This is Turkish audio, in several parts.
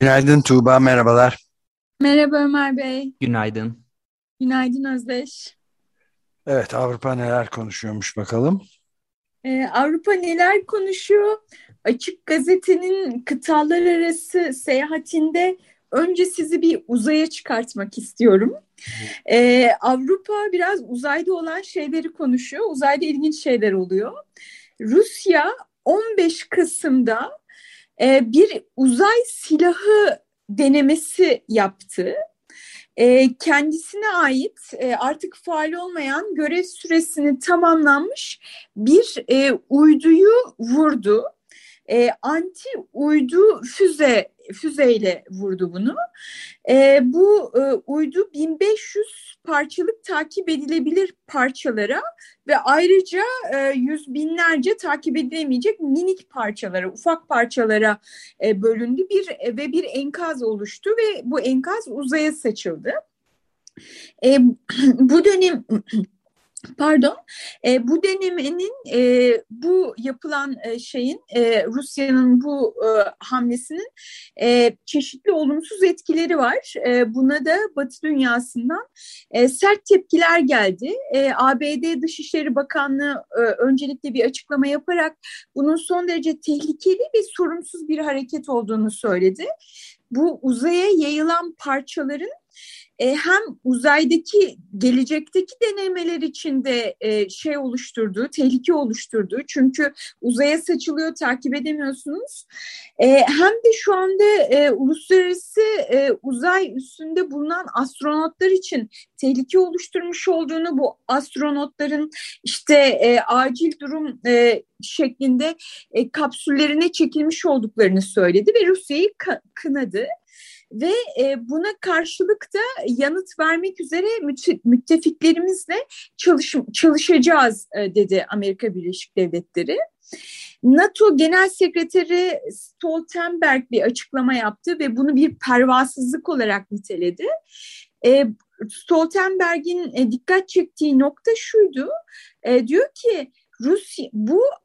Günaydın Tuğba, merhabalar. Merhaba Ömer Bey. Günaydın. Günaydın Özdeş. Evet, Avrupa neler konuşuyormuş bakalım. Ee, Avrupa neler konuşuyor? Açık Gazete'nin kıtalar arası seyahatinde önce sizi bir uzaya çıkartmak istiyorum. Ee, Avrupa biraz uzayda olan şeyleri konuşuyor. Uzayda ilginç şeyler oluyor. Rusya 15 Kasım'da e, bir uzay silahı denemesi yaptı. E, kendisine ait e, artık faal olmayan görev süresini tamamlanmış bir e, uyduyu vurdu. E, anti uydu füze füzeyle vurdu bunu. E, bu e, uydu 1500 parçalık takip edilebilir parçalara ve ayrıca e, yüz binlerce takip edilemeyecek minik parçalara, ufak parçalara e, bölündü bir ve bir enkaz oluştu ve bu enkaz uzaya saçıldı. E, bu dönem Pardon, e, bu denemenin, e, bu yapılan e, şeyin, e, Rusya'nın bu e, hamlesinin e, çeşitli olumsuz etkileri var. E, buna da Batı dünyasından e, sert tepkiler geldi. E, ABD Dışişleri Bakanlığı e, öncelikle bir açıklama yaparak bunun son derece tehlikeli ve sorumsuz bir hareket olduğunu söyledi. Bu uzaya yayılan parçaların e, hem uzaydaki gelecekteki denemeler içinde e, şey oluşturduğu, tehlike oluşturduğu çünkü uzaya saçılıyor takip edemiyorsunuz. E, hem de şu anda e, uluslararası e, uzay üstünde bulunan astronotlar için tehlike oluşturmuş olduğunu bu astronotların işte e, acil durum e, şeklinde e, kapsüllerine çekilmiş olduklarını söyledi ve Rusya'yı kınadı ve e, buna karşılık da yanıt vermek üzere müttefiklerimizle çalış, çalışacağız e, dedi Amerika Birleşik Devletleri. NATO Genel Sekreteri Stoltenberg bir açıklama yaptı ve bunu bir pervasızlık olarak niteledi. E, Stoltenberg'in dikkat çektiği nokta şuydu, diyor ki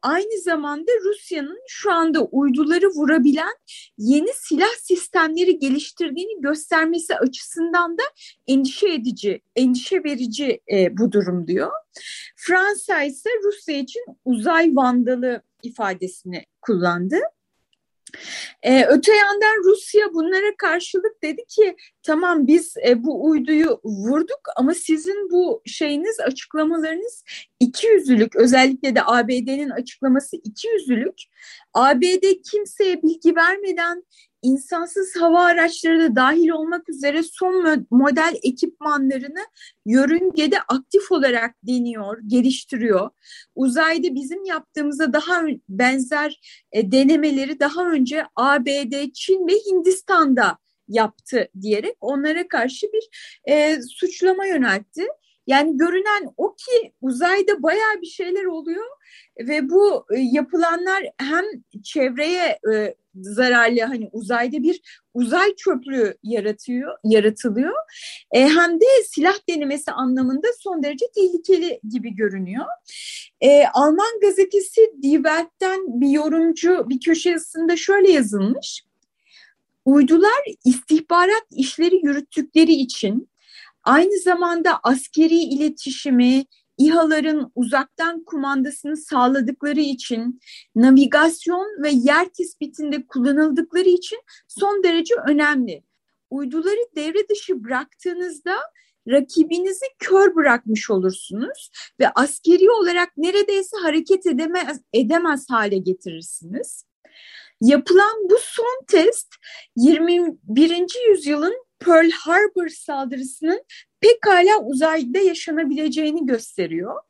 aynı zamanda Rusya'nın şu anda uyduları vurabilen yeni silah sistemleri geliştirdiğini göstermesi açısından da endişe edici, endişe verici e, bu durum diyor. Fransa ise Rusya için uzay vandalı ifadesini kullandı. Ee, öte yandan Rusya bunlara karşılık dedi ki tamam biz e, bu uyduyu vurduk ama sizin bu şeyiniz açıklamalarınız iki yüzlülük özellikle de ABD'nin açıklaması iki yüzlülük. ABD kimseye bilgi vermeden insansız hava araçları da dahil olmak üzere son model ekipmanlarını yörüngede aktif olarak deniyor, geliştiriyor. Uzayda bizim yaptığımıza daha benzer e, denemeleri daha önce ABD, Çin ve Hindistan'da yaptı diyerek onlara karşı bir e, suçlama yöneltti. Yani görünen o ki uzayda baya bir şeyler oluyor ve bu e, yapılanlar hem çevreye e, zararlı hani uzayda bir uzay çöplüğü yaratıyor yaratılıyor e, hem de silah denemesi anlamında son derece tehlikeli gibi görünüyor. Alman gazetesi Die Welt'ten bir yorumcu bir köşe yazısında şöyle yazılmış. Uydular istihbarat işleri yürüttükleri için aynı zamanda askeri iletişimi, İHA'ların uzaktan kumandasını sağladıkları için, navigasyon ve yer tespitinde kullanıldıkları için son derece önemli. Uyduları devre dışı bıraktığınızda rakibinizi kör bırakmış olursunuz ve askeri olarak neredeyse hareket edemez, edemez hale getirirsiniz. Yapılan bu son test 21. yüzyılın Pearl Harbor saldırısının pekala uzayda yaşanabileceğini gösteriyor.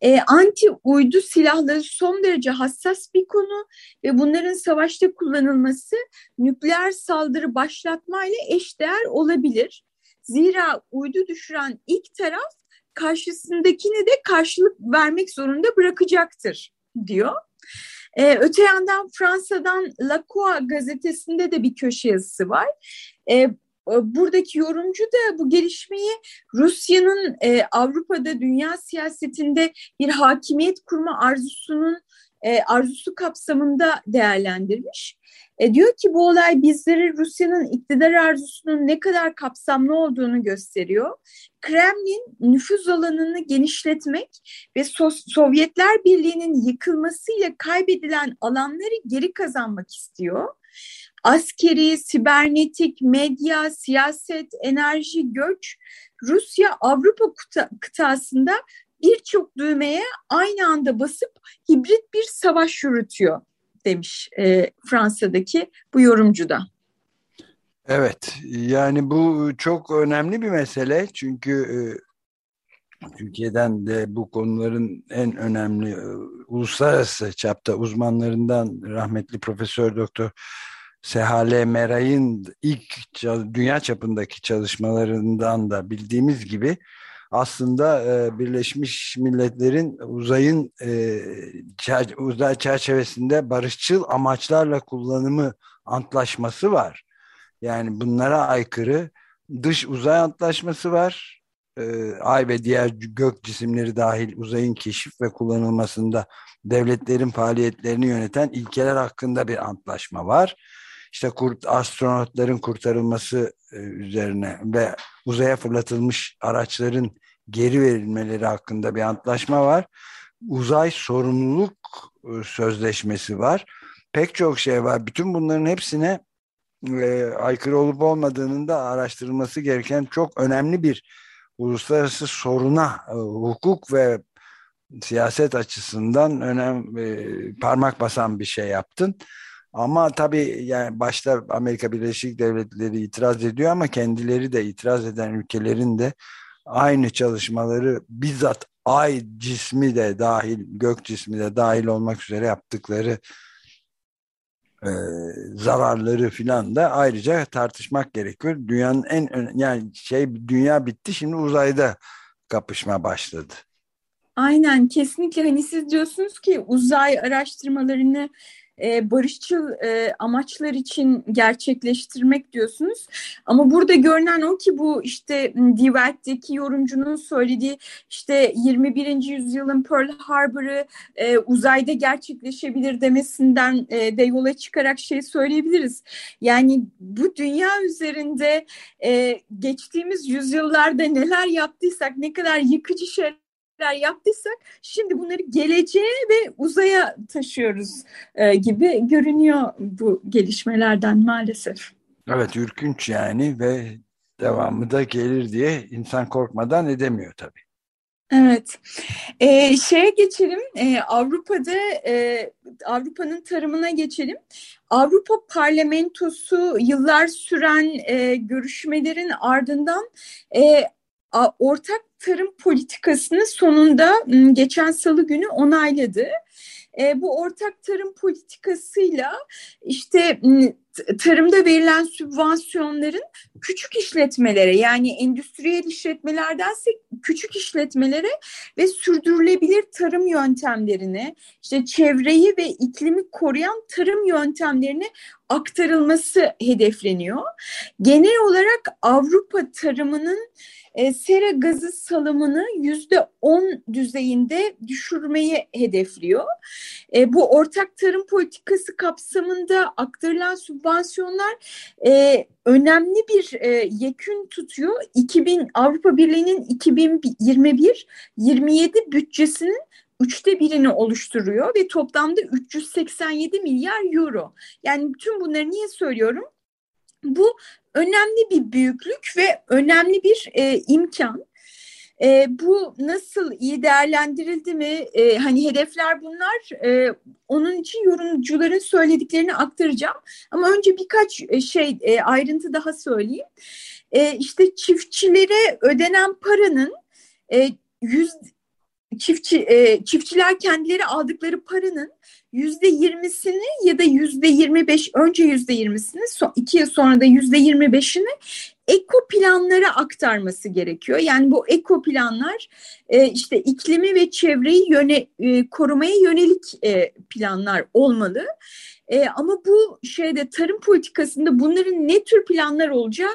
E, anti uydu silahları son derece hassas bir konu ve bunların savaşta kullanılması nükleer saldırı başlatmayla eşdeğer olabilir. Zira uydu düşüren ilk taraf karşısındakini de karşılık vermek zorunda bırakacaktır diyor. Ee, öte yandan Fransa'dan La Croix gazetesinde de bir köşe yazısı var. Ee, buradaki yorumcu da bu gelişmeyi Rusya'nın e, Avrupa'da dünya siyasetinde bir hakimiyet kurma arzusunun e, arzusu kapsamında değerlendirmiş. E, diyor ki bu olay bizlere Rusya'nın iktidar arzusunun ne kadar kapsamlı olduğunu gösteriyor. Kremlin nüfuz alanını genişletmek ve so Sovyetler Birliği'nin yıkılmasıyla kaybedilen alanları geri kazanmak istiyor. Askeri, sibernetik, medya, siyaset, enerji, göç Rusya Avrupa kıtasında birçok düğmeye aynı anda basıp hibrit bir savaş yürütüyor demiş e, Fransa'daki bu yorumcu da. Evet yani bu çok önemli bir mesele çünkü e, Türkiye'den de bu konuların en önemli e, uluslararası çapta uzmanlarından rahmetli Profesör Doktor Sehale Meray'ın ilk dünya çapındaki çalışmalarından da bildiğimiz gibi aslında e, Birleşmiş Milletler'in uzayın e, uzay çerçevesinde barışçıl amaçlarla kullanımı antlaşması var. Yani bunlara aykırı dış uzay antlaşması var. E, ay ve diğer gök cisimleri dahil uzayın keşif ve kullanılmasında devletlerin faaliyetlerini yöneten ilkeler hakkında bir antlaşma var işte kurt, astronotların kurtarılması e, üzerine ve uzaya fırlatılmış araçların geri verilmeleri hakkında bir antlaşma var. Uzay sorumluluk e, sözleşmesi var. Pek çok şey var. Bütün bunların hepsine e, aykırı olup olmadığının da araştırılması gereken çok önemli bir uluslararası soruna e, hukuk ve siyaset açısından önem e, parmak basan bir şey yaptın. Ama tabii yani başta Amerika Birleşik Devletleri itiraz ediyor ama kendileri de itiraz eden ülkelerin de aynı çalışmaları bizzat ay cismi de dahil, gök cismi de dahil olmak üzere yaptıkları e, zararları filan da ayrıca tartışmak gerekiyor. Dünyanın en yani şey dünya bitti şimdi uzayda kapışma başladı. Aynen kesinlikle hani siz diyorsunuz ki uzay araştırmalarını e, barışçıl e, amaçlar için gerçekleştirmek diyorsunuz. Ama burada görünen o ki bu işte Die Welt'teki yorumcunun söylediği işte 21. yüzyılın Pearl Harbor'ı e, uzayda gerçekleşebilir demesinden e, de yola çıkarak şey söyleyebiliriz. Yani bu dünya üzerinde geçtiğimiz yüzyıllarda neler yaptıysak ne kadar yıkıcı şeyler şeyler yaptıysak şimdi bunları geleceğe ve uzaya taşıyoruz e, gibi görünüyor bu gelişmelerden maalesef. Evet ürkünç yani ve devamı da gelir diye insan korkmadan edemiyor tabii. Evet. Ee, şeye geçelim. Ee, Avrupa'da e, Avrupa'nın tarımına geçelim. Avrupa Parlamentosu yıllar süren e, görüşmelerin ardından e, ortak tarım politikasını sonunda geçen salı günü onayladı. E, bu ortak tarım politikasıyla işte tarımda verilen sübvansiyonların küçük işletmelere yani endüstriyel işletmelerdense küçük işletmelere ve sürdürülebilir tarım yöntemlerine işte çevreyi ve iklimi koruyan tarım yöntemlerine aktarılması hedefleniyor. Genel olarak Avrupa tarımının e, sera gazı salımını yüzde on düzeyinde düşürmeyi hedefliyor. E, bu ortak tarım politikası kapsamında aktarılan sübvansiyonlar e, önemli bir e, yekün tutuyor. 2000 Avrupa Birliği'nin 2021-27 bütçesinin üçte birini oluşturuyor ve toplamda 387 milyar euro. Yani bütün bunları niye söylüyorum? Bu önemli bir büyüklük ve önemli bir e, imkan. E, bu nasıl iyi değerlendirildi mi? E, hani hedefler bunlar. E, onun için yorumcuların söylediklerini aktaracağım. Ama önce birkaç e, şey e, ayrıntı daha söyleyeyim. E, işte çiftçilere ödenen paranın e, yüz çiftçi e, çiftçiler kendileri aldıkları paranın yüzde yirmisini ya da yüzde yirmi beş önce yüzde yirmisini iki yıl sonra da yüzde yirmi beşini eko planlara aktarması gerekiyor. Yani bu eko planlar e, işte iklimi ve çevreyi yöne, e, korumaya yönelik e, planlar olmalı. E, ama bu şeyde tarım politikasında bunların ne tür planlar olacağı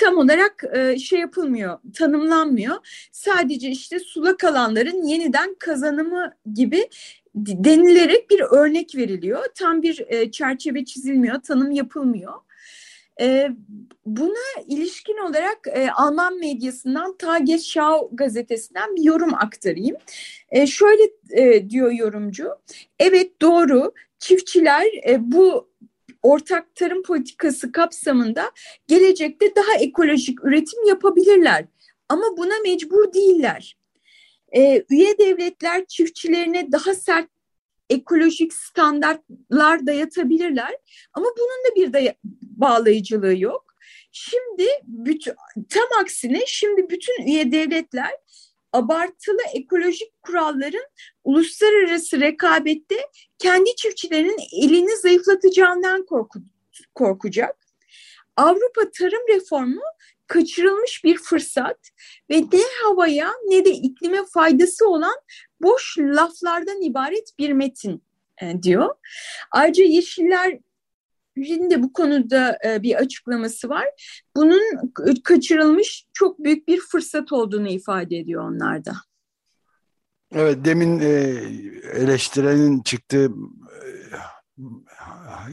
tam olarak e, şey yapılmıyor, tanımlanmıyor. Sadece işte sulak alanların yeniden kazanımı gibi denilerek bir örnek veriliyor. Tam bir e, çerçeve çizilmiyor, tanım yapılmıyor. E, buna ilişkin olarak e, Alman medyasından Tagesschau gazetesinden bir yorum aktarayım. E, şöyle e, diyor yorumcu, evet doğru çiftçiler e, bu ortak tarım politikası kapsamında gelecekte daha ekolojik üretim yapabilirler. Ama buna mecbur değiller. Ee, üye devletler çiftçilerine daha sert ekolojik standartlar dayatabilirler. Ama bunun da bir daya bağlayıcılığı yok. Şimdi bütün, tam aksine şimdi bütün üye devletler abartılı ekolojik kuralların uluslararası rekabette kendi çiftçilerinin elini zayıflatacağından korku, korkacak. Avrupa tarım reformu kaçırılmış bir fırsat ve ne havaya ne de iklime faydası olan boş laflardan ibaret bir metin e, diyor. Ayrıca Yeşiller de bu konuda e, bir açıklaması var. Bunun kaçırılmış çok büyük bir fırsat olduğunu ifade ediyor onlar da. Evet demin e, eleştirenin çıktığı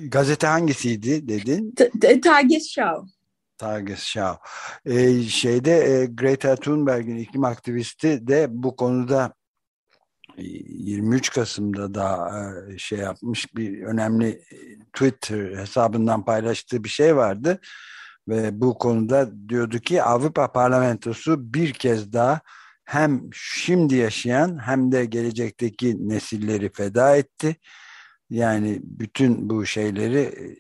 gazete hangisiydi dedin? Tagesschau. Tagesschau. E, şeyde Greta Thunberg'in iklim aktivisti de bu konuda 23 Kasım'da da şey yapmış bir önemli Twitter hesabından paylaştığı bir şey vardı ve bu konuda diyordu ki Avrupa Parlamentosu bir kez daha hem şimdi yaşayan hem de gelecekteki nesilleri feda etti. Yani bütün bu şeyleri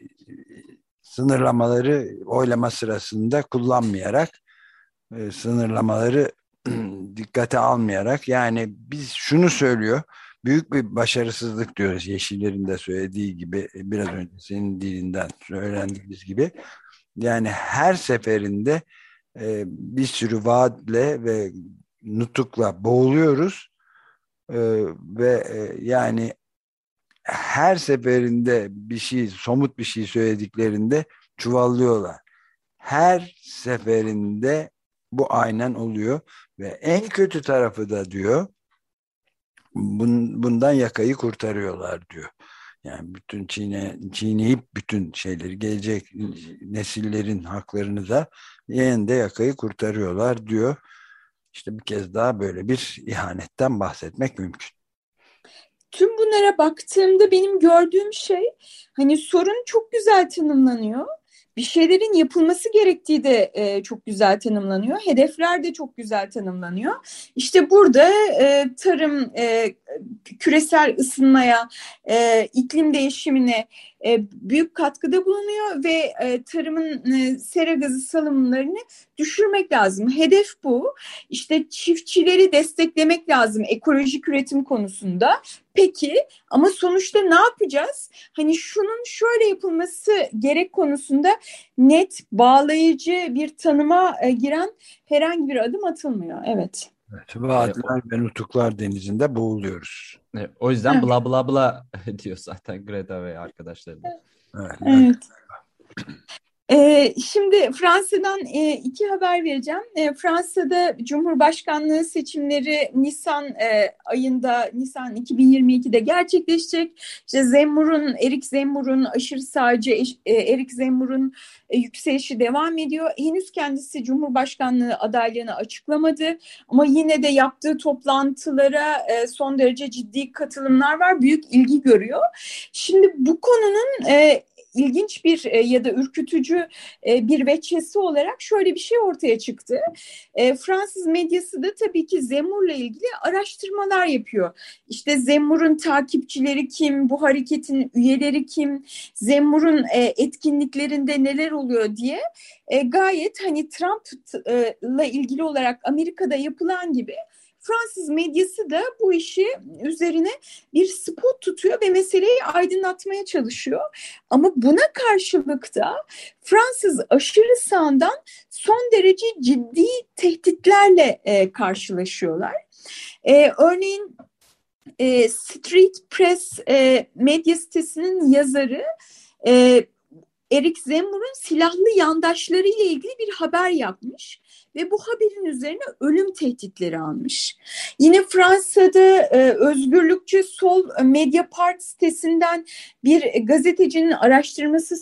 sınırlamaları oylama sırasında kullanmayarak sınırlamaları dikkate almayarak yani biz şunu söylüyor büyük bir başarısızlık diyoruz. Yeşillerin de söylediği gibi biraz önce senin dilinden söylendiğimiz gibi. Yani her seferinde e, bir sürü vaatle ve nutukla boğuluyoruz. E, ve e, yani her seferinde bir şey somut bir şey söylediklerinde çuvallıyorlar. Her seferinde bu aynen oluyor ve en kötü tarafı da diyor bun, bundan yakayı kurtarıyorlar diyor. Yani bütün çiğne, çiğneyip bütün şeyleri gelecek nesillerin haklarını da yeniden yakayı kurtarıyorlar diyor. İşte bir kez daha böyle bir ihanetten bahsetmek mümkün. Tüm bunlara baktığımda benim gördüğüm şey hani sorun çok güzel tanımlanıyor bir şeylerin yapılması gerektiği de e, çok güzel tanımlanıyor. Hedefler de çok güzel tanımlanıyor. İşte burada e, tarım e, küresel ısınmaya, e, iklim değişimine büyük katkıda bulunuyor ve e, tarımın e, sera gazı salımlarını düşürmek lazım. Hedef bu. İşte çiftçileri desteklemek lazım ekolojik üretim konusunda. Peki ama sonuçta ne yapacağız? Hani şunun şöyle yapılması gerek konusunda net, bağlayıcı bir tanıma e, giren herhangi bir adım atılmıyor. Evet. Evet, vaatler ve nutuklar denizinde boğuluyoruz. O yüzden evet. bla bla bla diyor zaten Greta ve arkadaşları da. Evet. evet. Ee, şimdi Fransa'dan e, iki haber vereceğim. E, Fransa'da Cumhurbaşkanlığı seçimleri Nisan e, ayında, Nisan 2022'de gerçekleşecek. İşte Zemmour'un, Erik Zemmour'un aşırı sağcı Erik Zemmour'un e, yükselişi devam ediyor. Henüz kendisi Cumhurbaşkanlığı adaylığını açıklamadı ama yine de yaptığı toplantılara son derece ciddi katılımlar var. Büyük ilgi görüyor. Şimdi bu konunun ilginç bir e, ya da ürkütücü e, bir veçesi olarak şöyle bir şey ortaya çıktı. E, Fransız medyası da tabii ki Zemmour'la ilgili araştırmalar yapıyor. İşte Zemmour'un takipçileri kim, bu hareketin üyeleri kim, Zemmour'un etkinliklerinde neler oluyor diye gayet hani Trump'la ilgili olarak Amerika'da yapılan gibi Fransız medyası da bu işi üzerine bir spot tutuyor ve meseleyi aydınlatmaya çalışıyor. Ama buna karşılık da Fransız aşırı sağından son derece ciddi tehditlerle e, karşılaşıyorlar. E, örneğin e, Street Press e, medya sitesinin yazarı e, Erik Zemmour'un silahlı yandaşları ile ilgili bir haber yapmış ve bu haberin üzerine ölüm tehditleri almış. Yine Fransa'da e, özgürlükçü sol Mediapart sitesinden bir gazetecinin araştırması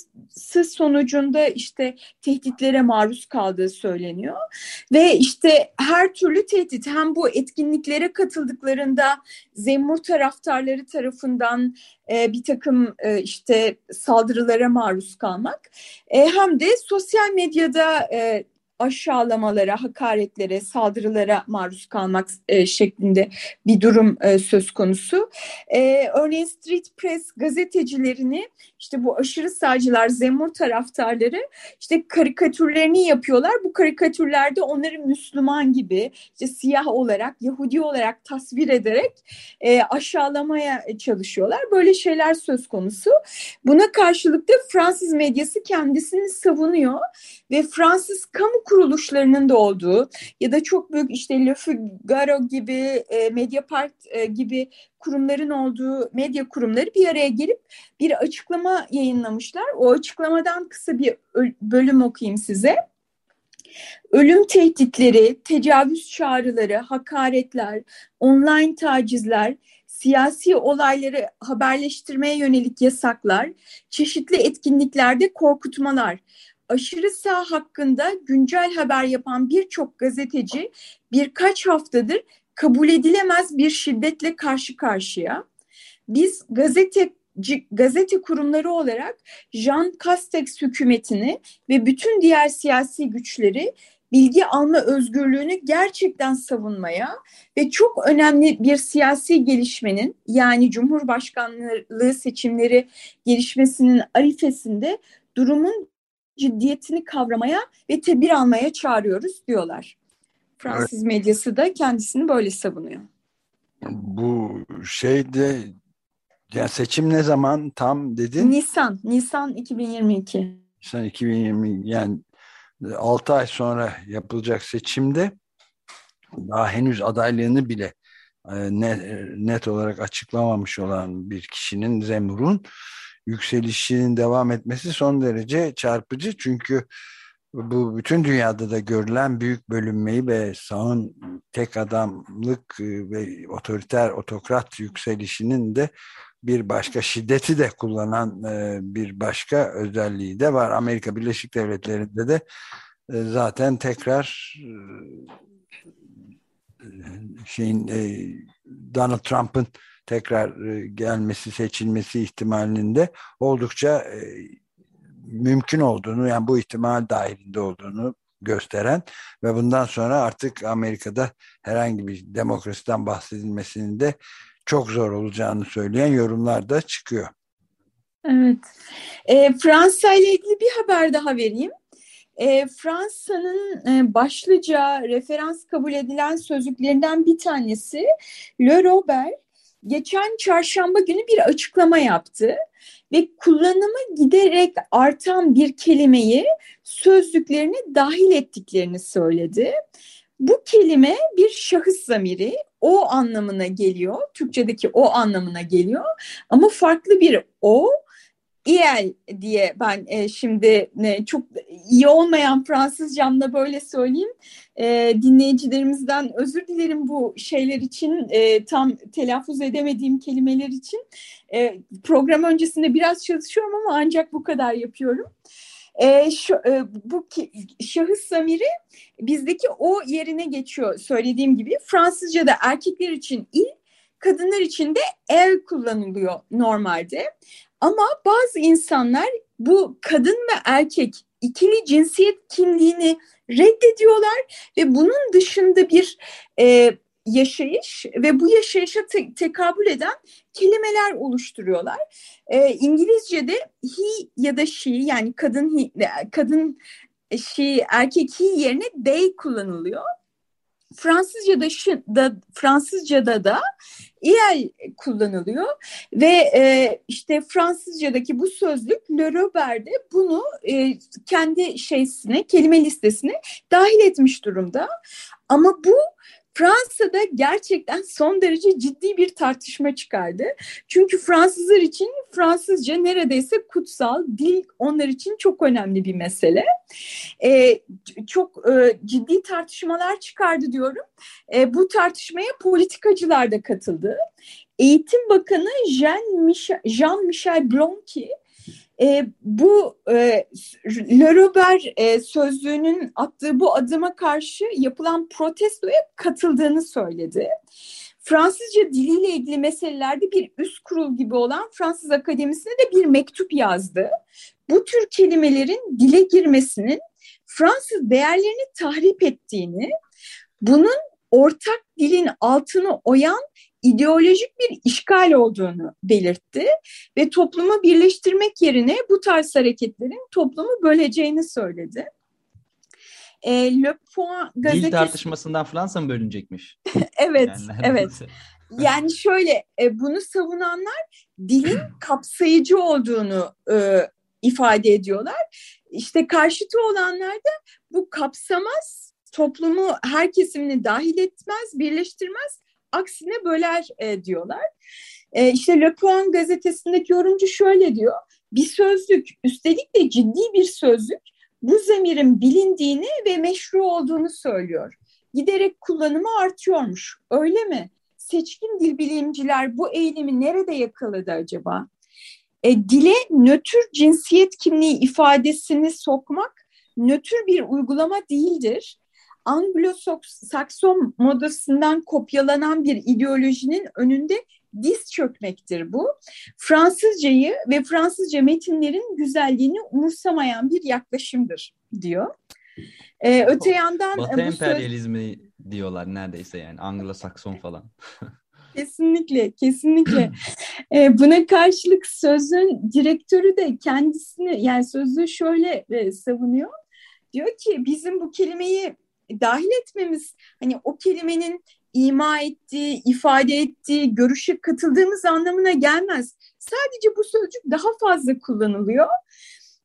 sonucunda işte tehditlere maruz kaldığı söyleniyor. Ve işte her türlü tehdit hem bu etkinliklere katıldıklarında Zemmur taraftarları tarafından e, bir takım e, işte saldırılara maruz kalmak e, hem de sosyal medyada e, aşağılamalara, hakaretlere, saldırılara maruz kalmak e, şeklinde bir durum e, söz konusu. E, örneğin Street Press gazetecilerini işte bu aşırı sağcılar, Zemur taraftarları işte karikatürlerini yapıyorlar. Bu karikatürlerde onları Müslüman gibi, işte siyah olarak, Yahudi olarak tasvir ederek e, aşağılamaya çalışıyorlar. Böyle şeyler söz konusu. Buna karşılık da Fransız medyası kendisini savunuyor ve Fransız kamu kuruluşlarının da olduğu ya da çok büyük işte Le Figaro gibi, e, Mediapart e, gibi kurumların olduğu medya kurumları bir araya gelip bir açıklama yayınlamışlar. O açıklamadan kısa bir bölüm okuyayım size. Ölüm tehditleri, tecavüz çağrıları, hakaretler, online tacizler, siyasi olayları haberleştirmeye yönelik yasaklar, çeşitli etkinliklerde korkutmalar, aşırı sağ hakkında güncel haber yapan birçok gazeteci birkaç haftadır kabul edilemez bir şiddetle karşı karşıya. Biz gazete gazete kurumları olarak Jean Castex hükümetini ve bütün diğer siyasi güçleri bilgi alma özgürlüğünü gerçekten savunmaya ve çok önemli bir siyasi gelişmenin yani Cumhurbaşkanlığı seçimleri gelişmesinin arifesinde durumun ciddiyetini kavramaya ve tedbir almaya çağırıyoruz diyorlar. Fransız evet. medyası da kendisini böyle savunuyor. Bu şeyde ya seçim ne zaman tam dedin? Nisan, Nisan 2022. Nisan 2020 yani 6 ay sonra yapılacak seçimde daha henüz adaylığını bile e, net, net olarak açıklamamış olan bir kişinin Zemur'un yükselişinin devam etmesi son derece çarpıcı. Çünkü bu bütün dünyada da görülen büyük bölünmeyi ve sağın tek adamlık e, ve otoriter otokrat yükselişinin de bir başka şiddeti de kullanan e, bir başka özelliği de var. Amerika Birleşik Devletleri'nde de e, zaten tekrar şeyin Donald Trump'ın tekrar e, gelmesi, seçilmesi ihtimalinin de oldukça e, mümkün olduğunu, yani bu ihtimal dahilinde olduğunu gösteren ve bundan sonra artık Amerika'da herhangi bir demokrasiden bahsedilmesinin de çok zor olacağını söyleyen yorumlar da çıkıyor. Evet. E, Fransa ile ilgili bir haber daha vereyim. E, Fransa'nın e, başlıca referans kabul edilen sözlüklerinden bir tanesi Le Robert geçen çarşamba günü bir açıklama yaptı ve kullanımı giderek artan bir kelimeyi sözlüklerine dahil ettiklerini söyledi. Bu kelime bir şahıs zamiri, o anlamına geliyor. Türkçedeki o anlamına geliyor. Ama farklı bir o İel diye ben e, şimdi e, çok iyi olmayan Fransızcamla böyle söyleyeyim. E, dinleyicilerimizden özür dilerim bu şeyler için e, tam telaffuz edemediğim kelimeler için. E, program öncesinde biraz çalışıyorum ama ancak bu kadar yapıyorum. E, şu, e, bu ki, şahıs zamiri bizdeki o yerine geçiyor söylediğim gibi. Fransızca'da erkekler için il, kadınlar için de el kullanılıyor normalde. Ama bazı insanlar bu kadın ve erkek ikili cinsiyet kimliğini reddediyorlar ve bunun dışında bir e, yaşayış ve bu yaşayışa te tekabül eden kelimeler oluşturuyorlar. E, İngilizce'de he ya da she yani kadın he, kadın she erkek he yerine they kullanılıyor. Fransızca'da da Fransızca'da da İel kullanılıyor ve e, işte Fransızca'daki bu sözlük Le Robert de bunu e, kendi şeysine, kelime listesine dahil etmiş durumda. Ama bu Fransa'da gerçekten son derece ciddi bir tartışma çıkardı. Çünkü Fransızlar için Fransızca neredeyse kutsal, dil onlar için çok önemli bir mesele. Ee, çok e, ciddi tartışmalar çıkardı diyorum. E, bu tartışmaya politikacılar da katıldı. Eğitim Bakanı Jean Michel, Jean Blanqui e, bu e, Le Robert e, sözlüğünün attığı bu adıma karşı yapılan protestoya katıldığını söyledi. Fransızca diliyle ilgili meselelerde bir üst kurul gibi olan Fransız Akademisi'ne de bir mektup yazdı. Bu tür kelimelerin dile girmesinin Fransız değerlerini tahrip ettiğini, bunun ortak dilin altını oyan ideolojik bir işgal olduğunu belirtti ve toplumu birleştirmek yerine bu tarz hareketlerin toplumu böleceğini söyledi. E, Le Point gazetesi... Dil tartışmasından Fransa mı bölünecekmiş? evet, yani evet. Yani şöyle e, bunu savunanlar dilin kapsayıcı olduğunu e, ifade ediyorlar. İşte karşıtı olanlar da bu kapsamaz, toplumu her kesimini dahil etmez, birleştirmez aksine böler e, diyorlar. E, işte Le Point gazetesindeki yorumcu şöyle diyor. Bir sözlük, üstelik de ciddi bir sözlük bu zemirin bilindiğini ve meşru olduğunu söylüyor. Giderek kullanımı artıyormuş. Öyle mi? Seçkin dil bilimciler bu eğilimi nerede yakaladı acaba? E, dile nötr cinsiyet kimliği ifadesini sokmak nötr bir uygulama değildir. Anglo-Sakson modasından kopyalanan bir ideolojinin önünde diz çökmektir bu. Fransızcayı ve Fransızca metinlerin güzelliğini umursamayan bir yaklaşımdır diyor. Ee, öte yandan... Batı emperyalizmi söz... diyorlar neredeyse yani Anglo-Sakson falan. kesinlikle, kesinlikle. ee, buna karşılık sözün direktörü de kendisini yani sözü şöyle e, savunuyor. Diyor ki bizim bu kelimeyi dahil etmemiz hani o kelimenin ima ettiği, ifade ettiği, görüşe katıldığımız anlamına gelmez. Sadece bu sözcük daha fazla kullanılıyor.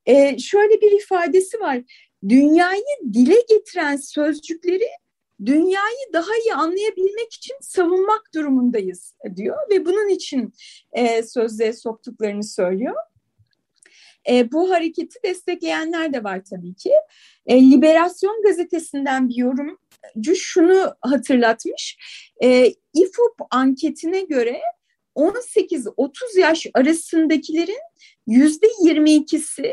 Ee, şöyle bir ifadesi var. Dünyayı dile getiren sözcükleri dünyayı daha iyi anlayabilmek için savunmak durumundayız diyor ve bunun için e, sözlüğe soktuklarını söylüyor. E, bu hareketi destekleyenler de var tabii ki. E, Liberasyon gazetesinden bir yorumcu şunu hatırlatmış. E, İFOP anketine göre 18-30 yaş arasındakilerin yüzde 22'si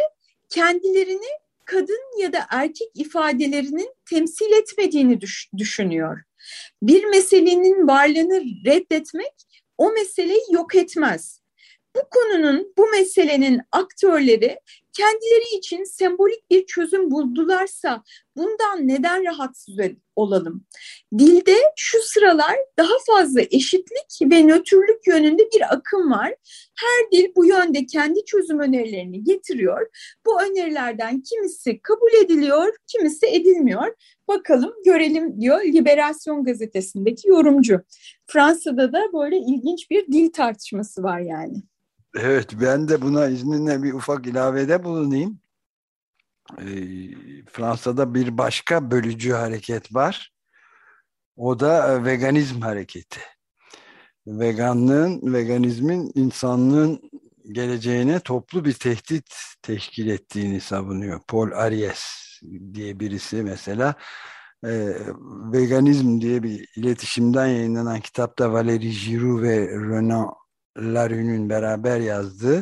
kendilerini kadın ya da erkek ifadelerinin temsil etmediğini düş düşünüyor. Bir meselenin varlığını reddetmek o meseleyi yok etmez bu konunun, bu meselenin aktörleri kendileri için sembolik bir çözüm buldularsa bundan neden rahatsız olalım? Dilde şu sıralar daha fazla eşitlik ve nötrlük yönünde bir akım var. Her dil bu yönde kendi çözüm önerilerini getiriyor. Bu önerilerden kimisi kabul ediliyor, kimisi edilmiyor. Bakalım görelim diyor Liberasyon gazetesindeki yorumcu. Fransa'da da böyle ilginç bir dil tartışması var yani. Evet ben de buna izninle bir ufak ilavede bulunayım. Ee, Fransa'da bir başka bölücü hareket var. O da e, veganizm hareketi. Veganlığın, veganizmin insanlığın geleceğine toplu bir tehdit teşkil ettiğini savunuyor. Paul Aries diye birisi mesela e, veganizm diye bir iletişimden yayınlanan kitapta Valérie Giroux ve Renan Larue'nün beraber yazdığı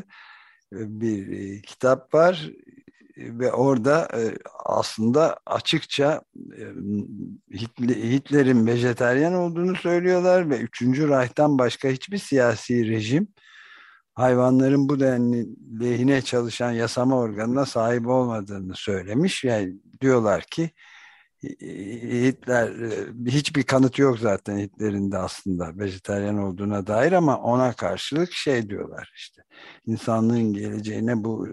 e, bir e, kitap var ve orada e, aslında açıkça Hitler'in vejeteryan olduğunu söylüyorlar ve 3. Reich'tan başka hiçbir siyasi rejim hayvanların bu denli lehine çalışan yasama organına sahip olmadığını söylemiş. Yani diyorlar ki Hitler e, hiçbir kanıt yok zaten Hitler'in de aslında vejetaryen olduğuna dair ama ona karşılık şey diyorlar işte insanlığın geleceğine bu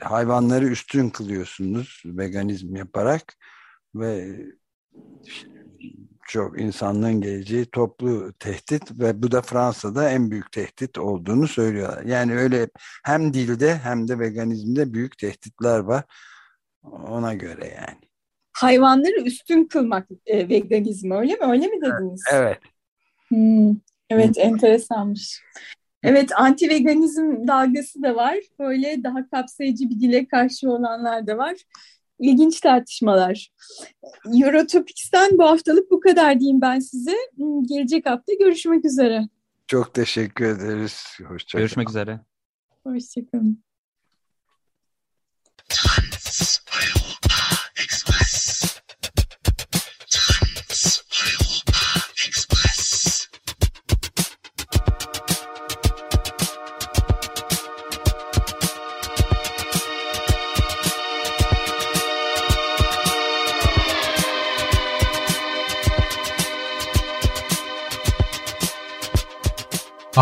hayvanları üstün kılıyorsunuz veganizm yaparak ve çok insanlığın geleceği toplu tehdit ve bu da Fransa'da en büyük tehdit olduğunu söylüyorlar. Yani öyle hem dilde hem de veganizmde büyük tehditler var ona göre yani. Hayvanları üstün kılmak e, veganizmi öyle mi? Öyle mi dediniz? Evet. Hmm, evet enteresanmış. Evet anti veganizm dalgası da var. Böyle daha kapsayıcı bir dile karşı olanlar da var. İlginç tartışmalar. Eurotopics'ten bu haftalık bu kadar diyeyim ben size. Hmm, Gelecek hafta görüşmek üzere. Çok teşekkür ederiz. Hoşçakalın. Görüşmek üzere. Hoşçakalın.